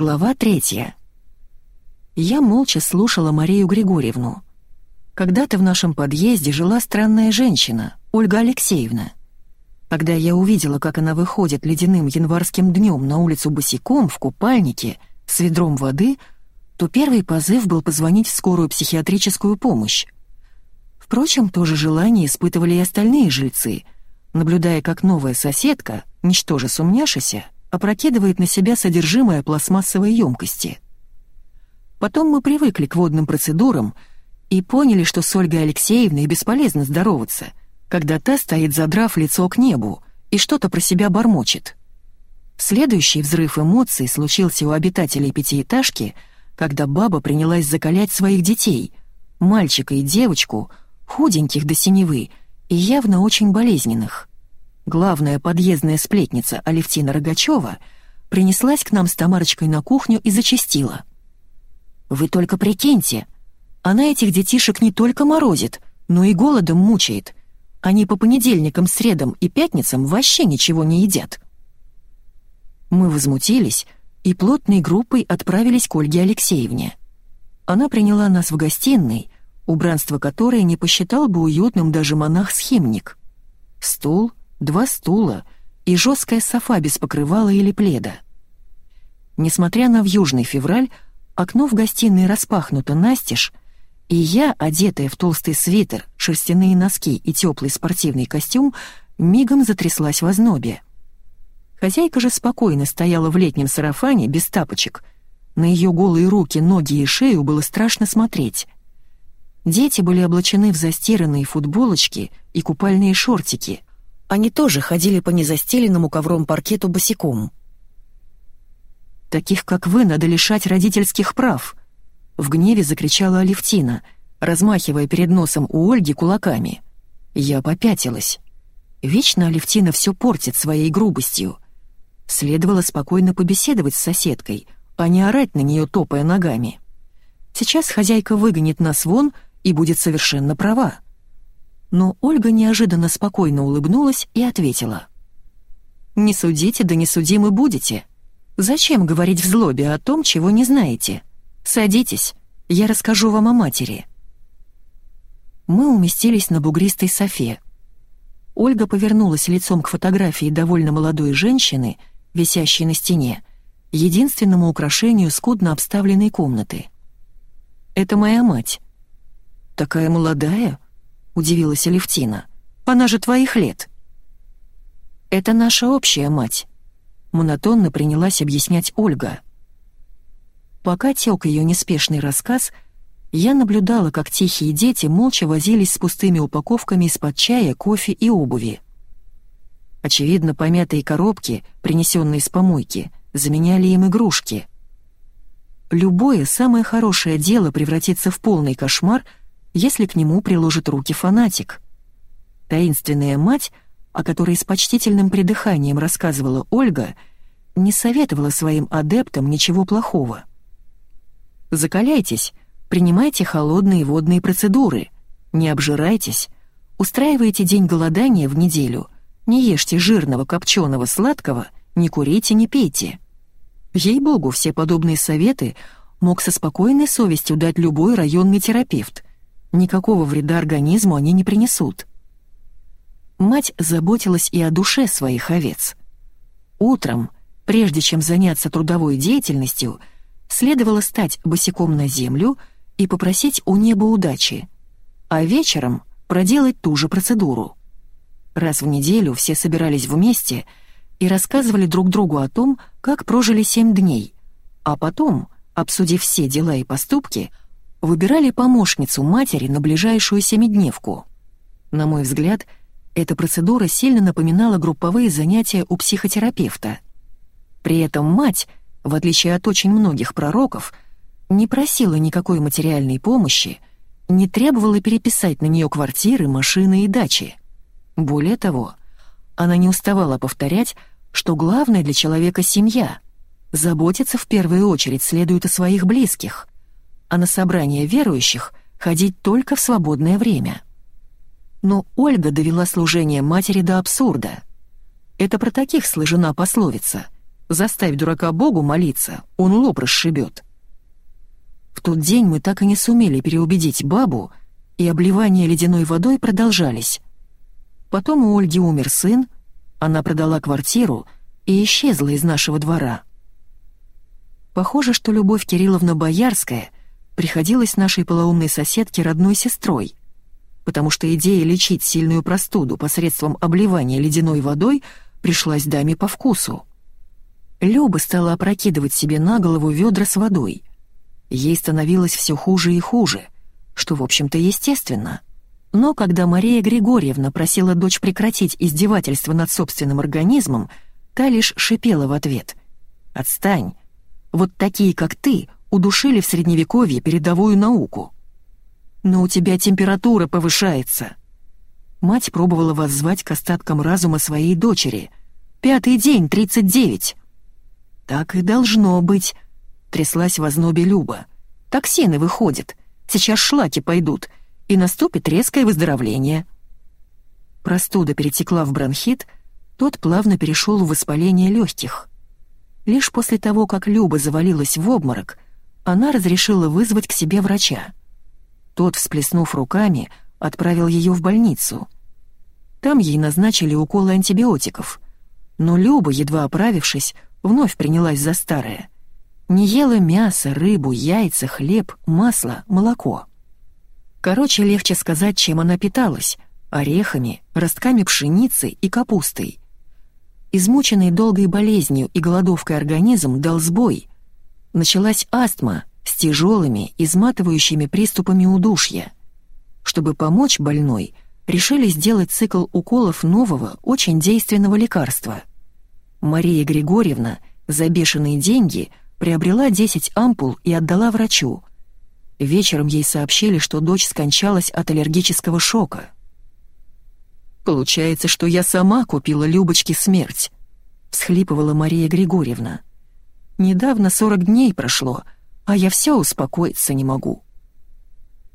Глава третья. Я молча слушала Марию Григорьевну. Когда-то в нашем подъезде жила странная женщина, Ольга Алексеевна. Когда я увидела, как она выходит ледяным январским днем на улицу босиком, в купальнике, с ведром воды, то первый позыв был позвонить в скорую психиатрическую помощь. Впрочем, то же желание испытывали и остальные жильцы, наблюдая, как новая соседка, ничтоже сумняшися, опрокидывает на себя содержимое пластмассовой емкости. Потом мы привыкли к водным процедурам и поняли, что с Ольгой Алексеевной бесполезно здороваться, когда та стоит задрав лицо к небу и что-то про себя бормочет. Следующий взрыв эмоций случился у обитателей пятиэтажки, когда баба принялась закалять своих детей, мальчика и девочку, худеньких до синевы и явно очень болезненных. Главная подъездная сплетница Алевтина Рогачева принеслась к нам с Тамарочкой на кухню и зачастила. «Вы только прикиньте, она этих детишек не только морозит, но и голодом мучает. Они по понедельникам, средам и пятницам вообще ничего не едят». Мы возмутились и плотной группой отправились к Ольге Алексеевне. Она приняла нас в гостиной, убранство которой не посчитал бы уютным даже монах-схимник. Стул, два стула и жесткая софа без покрывала или пледа. Несмотря на вьюжный февраль, окно в гостиной распахнуто настежь, и я, одетая в толстый свитер, шерстяные носки и теплый спортивный костюм, мигом затряслась в ознобе. Хозяйка же спокойно стояла в летнем сарафане, без тапочек. На ее голые руки, ноги и шею было страшно смотреть. Дети были облачены в застиранные футболочки и купальные шортики. Они тоже ходили по незастеленному ковром паркету босиком. «Таких, как вы, надо лишать родительских прав!» В гневе закричала Алевтина, размахивая перед носом у Ольги кулаками. Я попятилась. Вечно Алевтина все портит своей грубостью. Следовало спокойно побеседовать с соседкой, а не орать на нее, топая ногами. Сейчас хозяйка выгонит нас вон — и будет совершенно права. Но Ольга неожиданно спокойно улыбнулась и ответила. «Не судите, да не судимы будете. Зачем говорить в злобе о том, чего не знаете? Садитесь, я расскажу вам о матери». Мы уместились на бугристой софе. Ольга повернулась лицом к фотографии довольно молодой женщины, висящей на стене, единственному украшению скудно обставленной комнаты. «Это моя мать», «Такая молодая?» — удивилась Алевтина. «Она же твоих лет». «Это наша общая мать», — монотонно принялась объяснять Ольга. Пока тек ее неспешный рассказ, я наблюдала, как тихие дети молча возились с пустыми упаковками из-под чая, кофе и обуви. Очевидно, помятые коробки, принесенные с помойки, заменяли им игрушки. Любое самое хорошее дело превратится в полный кошмар — если к нему приложит руки фанатик. Таинственная мать, о которой с почтительным придыханием рассказывала Ольга, не советовала своим адептам ничего плохого. «Закаляйтесь, принимайте холодные водные процедуры, не обжирайтесь, устраивайте день голодания в неделю, не ешьте жирного, копченого, сладкого, не курите, не пейте». Ей-богу, все подобные советы мог со спокойной совестью дать любой районный терапевт — Никакого вреда организму они не принесут. Мать заботилась и о душе своих овец. Утром, прежде чем заняться трудовой деятельностью, следовало стать босиком на землю и попросить у неба удачи, а вечером проделать ту же процедуру. Раз в неделю все собирались вместе и рассказывали друг другу о том, как прожили семь дней, а потом, обсудив все дела и поступки, выбирали помощницу матери на ближайшую семидневку. На мой взгляд, эта процедура сильно напоминала групповые занятия у психотерапевта. При этом мать, в отличие от очень многих пророков, не просила никакой материальной помощи, не требовала переписать на нее квартиры, машины и дачи. Более того, она не уставала повторять, что главное для человека — семья. Заботиться в первую очередь следует о своих близких а на собрания верующих ходить только в свободное время. Но Ольга довела служение матери до абсурда. Это про таких сложена пословица Заставь дурака Богу молиться, он лоб расшибет. В тот день мы так и не сумели переубедить бабу, и обливания ледяной водой продолжались. Потом у Ольги умер сын, она продала квартиру и исчезла из нашего двора. Похоже, что Любовь Кирилловна Боярская приходилась нашей полоумной соседке родной сестрой, потому что идея лечить сильную простуду посредством обливания ледяной водой пришлась даме по вкусу. Люба стала опрокидывать себе на голову ведра с водой. Ей становилось все хуже и хуже, что, в общем-то, естественно. Но когда Мария Григорьевна просила дочь прекратить издевательство над собственным организмом, та лишь шипела в ответ. «Отстань! Вот такие, как ты, удушили в Средневековье передовую науку. Но у тебя температура повышается». Мать пробовала воззвать к остаткам разума своей дочери. «Пятый день, тридцать девять». «Так и должно быть», — тряслась в ознобе Люба. «Токсины выходят, сейчас шлаки пойдут, и наступит резкое выздоровление». Простуда перетекла в бронхит, тот плавно перешел в воспаление легких. Лишь после того, как Люба завалилась в обморок, она разрешила вызвать к себе врача. Тот, всплеснув руками, отправил ее в больницу. Там ей назначили уколы антибиотиков. Но Люба, едва оправившись, вновь принялась за старое. Не ела мясо, рыбу, яйца, хлеб, масло, молоко. Короче, легче сказать, чем она питалась — орехами, ростками пшеницы и капустой. Измученный долгой болезнью и голодовкой организм дал сбой. Началась астма с тяжелыми, изматывающими приступами удушья. Чтобы помочь больной, решили сделать цикл уколов нового, очень действенного лекарства. Мария Григорьевна за бешеные деньги приобрела 10 ампул и отдала врачу. Вечером ей сообщили, что дочь скончалась от аллергического шока. «Получается, что я сама купила Любочке смерть», — всхлипывала Мария Григорьевна. «Недавно сорок дней прошло, а я все успокоиться не могу».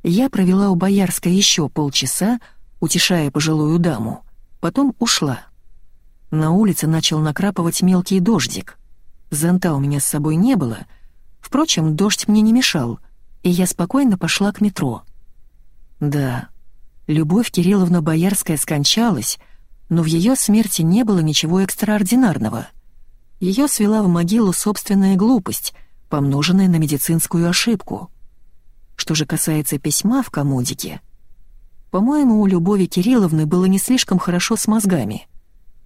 Я провела у Боярской еще полчаса, утешая пожилую даму, потом ушла. На улице начал накрапывать мелкий дождик. Зонта у меня с собой не было, впрочем, дождь мне не мешал, и я спокойно пошла к метро. Да, Любовь Кирилловна Боярская скончалась, но в ее смерти не было ничего экстраординарного. Ее свела в могилу собственная глупость, помноженная на медицинскую ошибку. Что же касается письма в комодике, по-моему, у Любови Кирилловны было не слишком хорошо с мозгами.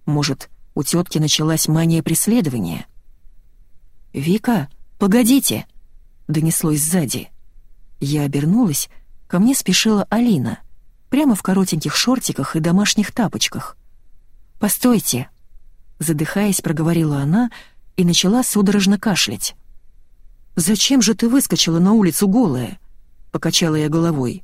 Может, у тетки началась мания преследования? «Вика, погодите!» — донеслось сзади. Я обернулась, ко мне спешила Алина — прямо в коротеньких шортиках и домашних тапочках. «Постойте!» Задыхаясь, проговорила она и начала судорожно кашлять. «Зачем же ты выскочила на улицу голая?» — покачала я головой.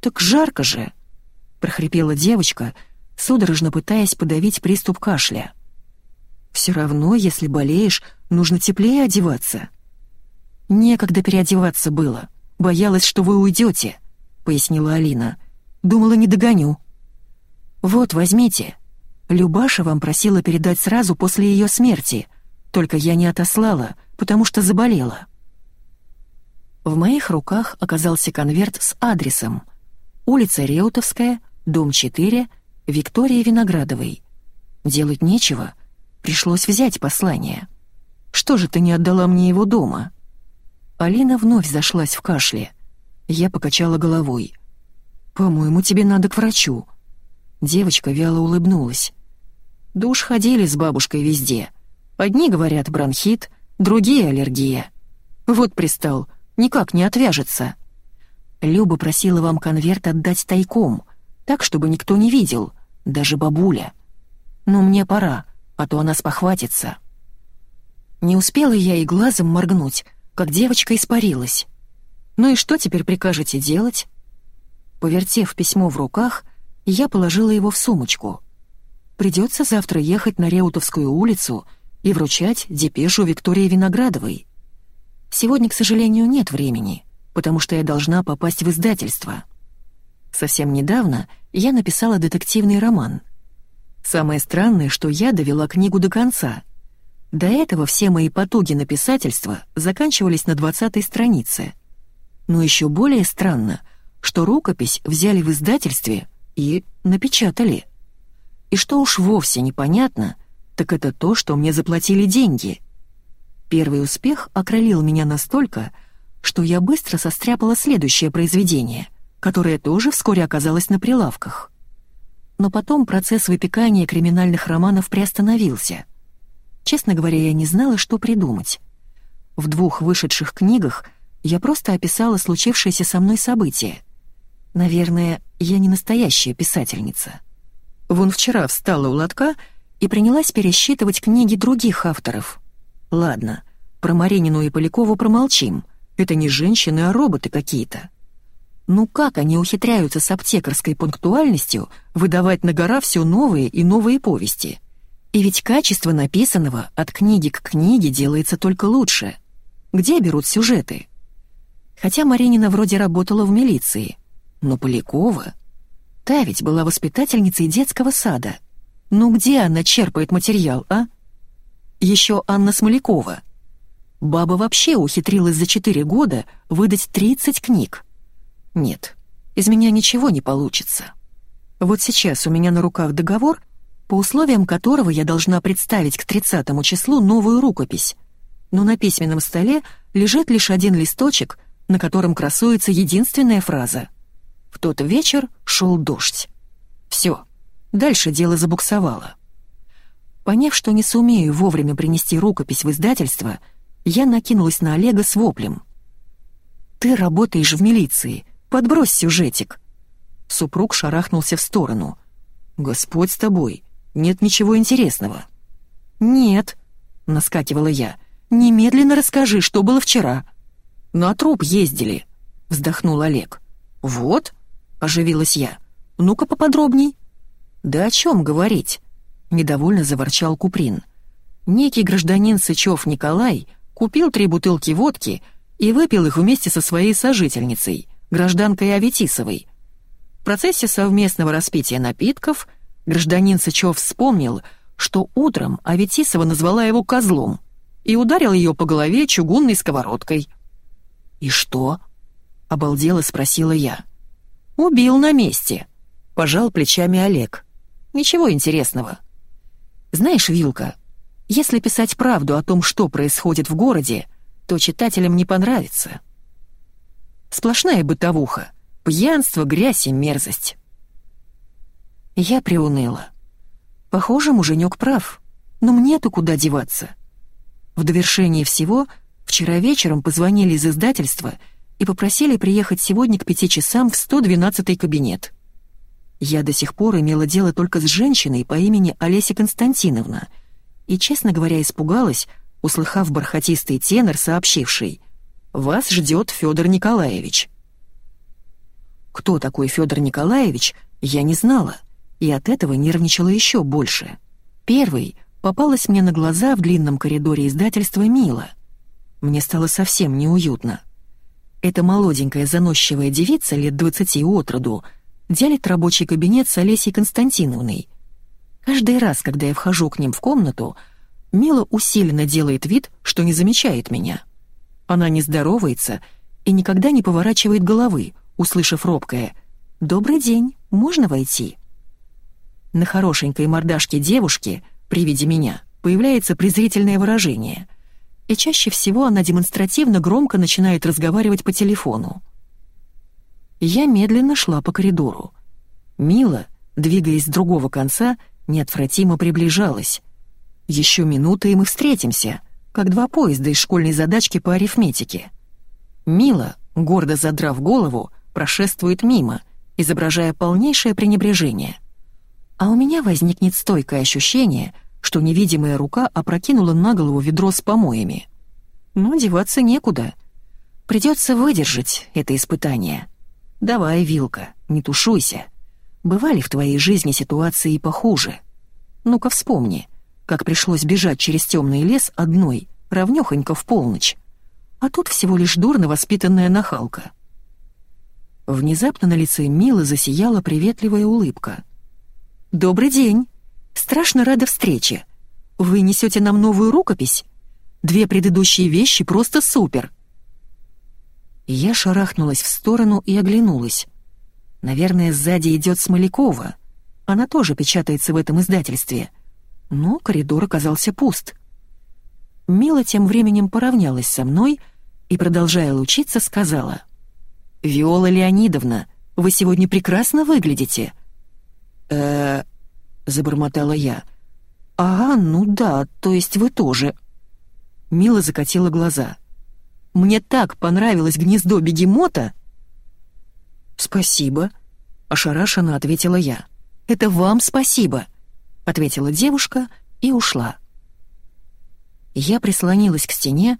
«Так жарко же!» — прохрипела девочка, судорожно пытаясь подавить приступ кашля. «Все равно, если болеешь, нужно теплее одеваться». «Некогда переодеваться было. Боялась, что вы уйдете», — пояснила Алина. Думала, не догоню. Вот, возьмите. Любаша вам просила передать сразу после ее смерти, только я не отослала, потому что заболела. В моих руках оказался конверт с адресом. Улица Реутовская, дом 4, Виктория Виноградовой. Делать нечего, пришлось взять послание. Что же ты не отдала мне его дома? Алина вновь зашлась в кашле. Я покачала головой. «По-моему, тебе надо к врачу». Девочка вяло улыбнулась. «Душ ходили с бабушкой везде. Одни говорят бронхит, другие — аллергия. Вот пристал, никак не отвяжется». Люба просила вам конверт отдать тайком, так, чтобы никто не видел, даже бабуля. Но мне пора, а то она спохватится. Не успела я и глазом моргнуть, как девочка испарилась. «Ну и что теперь прикажете делать?» Повертев письмо в руках, я положила его в сумочку. Придется завтра ехать на Реутовскую улицу и вручать депешу Виктории Виноградовой. Сегодня, к сожалению, нет времени, потому что я должна попасть в издательство. Совсем недавно я написала детективный роман. Самое странное, что я довела книгу до конца. До этого все мои потуги на писательство заканчивались на двадцатой странице. Но еще более странно, что рукопись взяли в издательстве и напечатали. И что уж вовсе непонятно, так это то, что мне заплатили деньги. Первый успех окрылил меня настолько, что я быстро состряпала следующее произведение, которое тоже вскоре оказалось на прилавках. Но потом процесс выпекания криминальных романов приостановился. Честно говоря, я не знала, что придумать. В двух вышедших книгах я просто описала случившееся со мной событие. Наверное, я не настоящая писательница. Вон вчера встала у лотка и принялась пересчитывать книги других авторов. Ладно, про Маринину и Полякову промолчим — это не женщины, а роботы какие-то. Ну как они ухитряются с аптекарской пунктуальностью выдавать на гора все новые и новые повести? И ведь качество написанного от книги к книге делается только лучше. Где берут сюжеты? Хотя Маринина вроде работала в милиции. Но Полякова... Та ведь была воспитательницей детского сада. Ну где она черпает материал, а? Еще Анна Смолякова — Баба вообще ухитрилась за четыре года выдать 30 книг. Нет, из меня ничего не получится. Вот сейчас у меня на руках договор, по условиям которого я должна представить к 30 числу новую рукопись. Но на письменном столе лежит лишь один листочек, на котором красуется единственная фраза. В тот вечер шел дождь. Все, дальше дело забуксовало. Поняв, что не сумею вовремя принести рукопись в издательство, я накинулась на Олега с воплем. «Ты работаешь в милиции, подбрось сюжетик!» Супруг шарахнулся в сторону. «Господь с тобой, нет ничего интересного». «Нет», — наскакивала я, — «немедленно расскажи, что было вчера». «На труп ездили», — вздохнул Олег. «Вот», — оживилась я, — «ну-ка поподробней». «Да о чем говорить?» — недовольно заворчал Куприн. Некий гражданин Сычев Николай купил три бутылки водки и выпил их вместе со своей сожительницей, гражданкой Аветисовой. В процессе совместного распития напитков гражданин Сычев вспомнил, что утром Аветисова назвала его козлом и ударил ее по голове чугунной сковородкой. «И что?» — обалдело спросила я. «Убил на месте», — пожал плечами Олег. «Ничего интересного». «Знаешь, Вилка, если писать правду о том, что происходит в городе, то читателям не понравится. Сплошная бытовуха, пьянство, грязь и мерзость. Я приуныла. Похоже, муженек прав, но мне-то куда деваться. В довершении всего, вчера вечером позвонили из издательства и попросили приехать сегодня к пяти часам в 112-й кабинет. Я до сих пор имела дело только с женщиной по имени Олеся Константиновна — и, честно говоря, испугалась, услыхав бархатистый тенор, сообщивший «Вас ждет Федор Николаевич». Кто такой Федор Николаевич, я не знала, и от этого нервничала еще больше. Первый попалась мне на глаза в длинном коридоре издательства Мила. Мне стало совсем неуютно. Эта молоденькая заносчивая девица лет двадцати от роду делит рабочий кабинет с Олесей Константиновной, Каждый раз, когда я вхожу к ним в комнату, Мила усиленно делает вид, что не замечает меня. Она не здоровается и никогда не поворачивает головы, услышав робкое «Добрый день, можно войти?» На хорошенькой мордашке девушки при виде меня появляется презрительное выражение, и чаще всего она демонстративно громко начинает разговаривать по телефону. Я медленно шла по коридору. Мила, двигаясь с другого конца, — неотвратимо приближалась. Еще минута, и мы встретимся, как два поезда из школьной задачки по арифметике. Мила, гордо задрав голову, прошествует мимо, изображая полнейшее пренебрежение. А у меня возникнет стойкое ощущение, что невидимая рука опрокинула на голову ведро с помоями. Но деваться некуда. Придется выдержать это испытание. Давай, Вилка, не тушуйся. Бывали в твоей жизни ситуации похуже. Ну-ка вспомни, как пришлось бежать через темный лес одной, равнёхонько в полночь. А тут всего лишь дурно воспитанная нахалка. Внезапно на лице Милы засияла приветливая улыбка. «Добрый день! Страшно рада встрече. вы несете нам новую рукопись? Две предыдущие вещи просто супер!» Я шарахнулась в сторону и оглянулась. Наверное, сзади идет Смолякова. Она тоже печатается в этом издательстве. Но коридор оказался пуст. Мила тем временем поравнялась со мной и, продолжая лучиться, сказала. «Виола Леонидовна, вы сегодня прекрасно выглядите». «Э-э...» забормотала я. «Ага, ну да, то есть вы тоже». Мила закатила глаза. «Мне так понравилось гнездо бегемота!» «Спасибо», — ошарашенно ответила я. «Это вам спасибо», — ответила девушка и ушла. Я прислонилась к стене,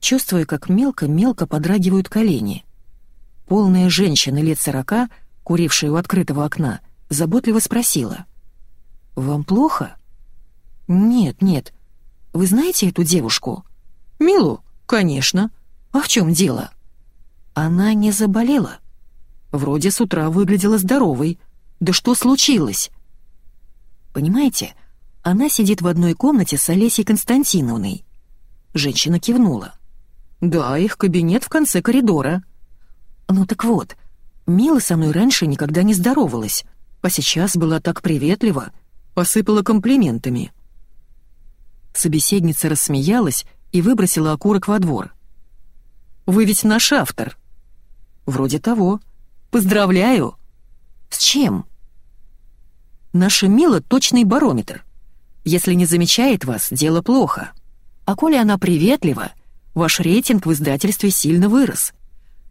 чувствуя, как мелко-мелко подрагивают колени. Полная женщина лет сорока, курившая у открытого окна, заботливо спросила. «Вам плохо?» «Нет, нет. Вы знаете эту девушку?» «Милу? Конечно. А в чем дело?» «Она не заболела. Вроде с утра выглядела здоровой. Да что случилось?» «Понимаете, она сидит в одной комнате с Олесей Константиновной». Женщина кивнула. «Да, их кабинет в конце коридора». «Ну так вот, Мила со мной раньше никогда не здоровалась, а сейчас была так приветлива, посыпала комплиментами». Собеседница рассмеялась и выбросила окурок во двор. «Вы ведь наш автор». «Вроде того. Поздравляю». «С чем?» «Наша Мила — точный барометр. Если не замечает вас, дело плохо. А коли она приветлива, ваш рейтинг в издательстве сильно вырос.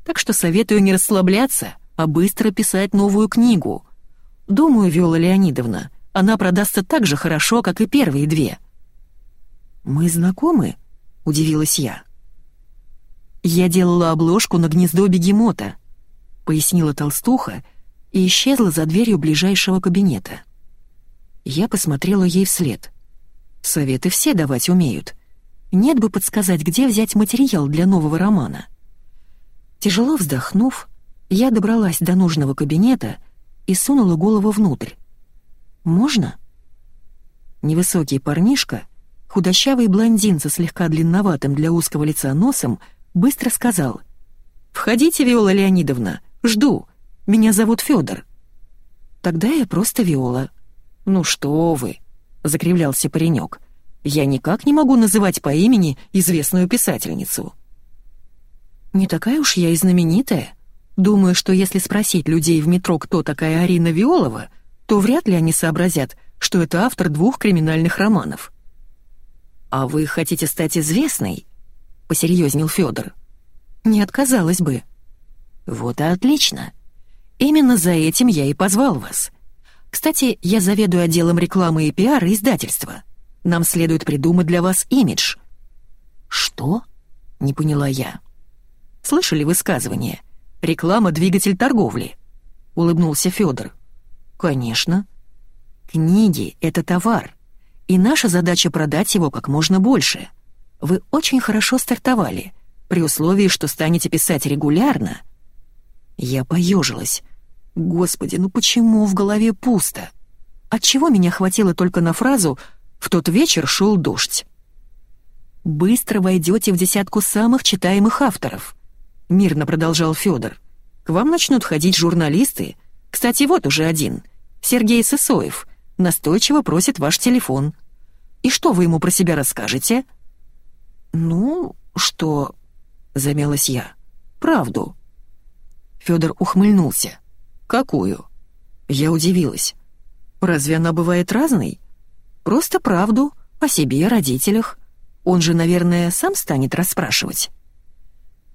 Так что советую не расслабляться, а быстро писать новую книгу. Думаю, Виола Леонидовна, она продастся так же хорошо, как и первые две». «Мы знакомы?» — удивилась я. «Я делала обложку на гнездо бегемота», — пояснила толстуха и исчезла за дверью ближайшего кабинета. Я посмотрела ей вслед. Советы все давать умеют. Нет бы подсказать, где взять материал для нового романа. Тяжело вздохнув, я добралась до нужного кабинета и сунула голову внутрь. «Можно?» Невысокий парнишка, худощавый блондин со слегка длинноватым для узкого лица носом, быстро сказал. «Входите, Виола Леонидовна, жду. Меня зовут Федор. «Тогда я просто Виола». «Ну что вы!» — закривлялся паренек. «Я никак не могу называть по имени известную писательницу». «Не такая уж я и знаменитая. Думаю, что если спросить людей в метро, кто такая Арина Виолова, то вряд ли они сообразят, что это автор двух криминальных романов». «А вы хотите стать известной?» — посерьезнел Федор. «Не отказалась бы». «Вот и отлично. Именно за этим я и позвал вас. Кстати, я заведую отделом рекламы и пиара издательства. Нам следует придумать для вас имидж». «Что?» — не поняла я. «Слышали высказывание? Реклама — двигатель торговли», — улыбнулся Федор. «Конечно. Книги — это товар, и наша задача продать его как можно больше. Вы очень хорошо стартовали, при условии, что станете писать регулярно». Я поежилась. Господи, ну почему в голове пусто? Отчего меня хватило только на фразу «в тот вечер шел дождь»? «Быстро войдете в десятку самых читаемых авторов», — мирно продолжал Федор. «К вам начнут ходить журналисты. Кстати, вот уже один. Сергей Сысоев. Настойчиво просит ваш телефон. И что вы ему про себя расскажете?» «Ну, что...» — замялась я. «Правду». Федор ухмыльнулся. «Какую?» Я удивилась. «Разве она бывает разной?» «Просто правду, о себе, родителях. Он же, наверное, сам станет расспрашивать».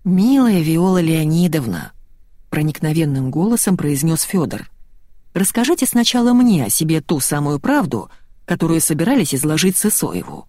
«Милая Виола Леонидовна», — проникновенным голосом произнес Федор. «Расскажите сначала мне о себе ту самую правду, которую собирались изложить Сысоеву».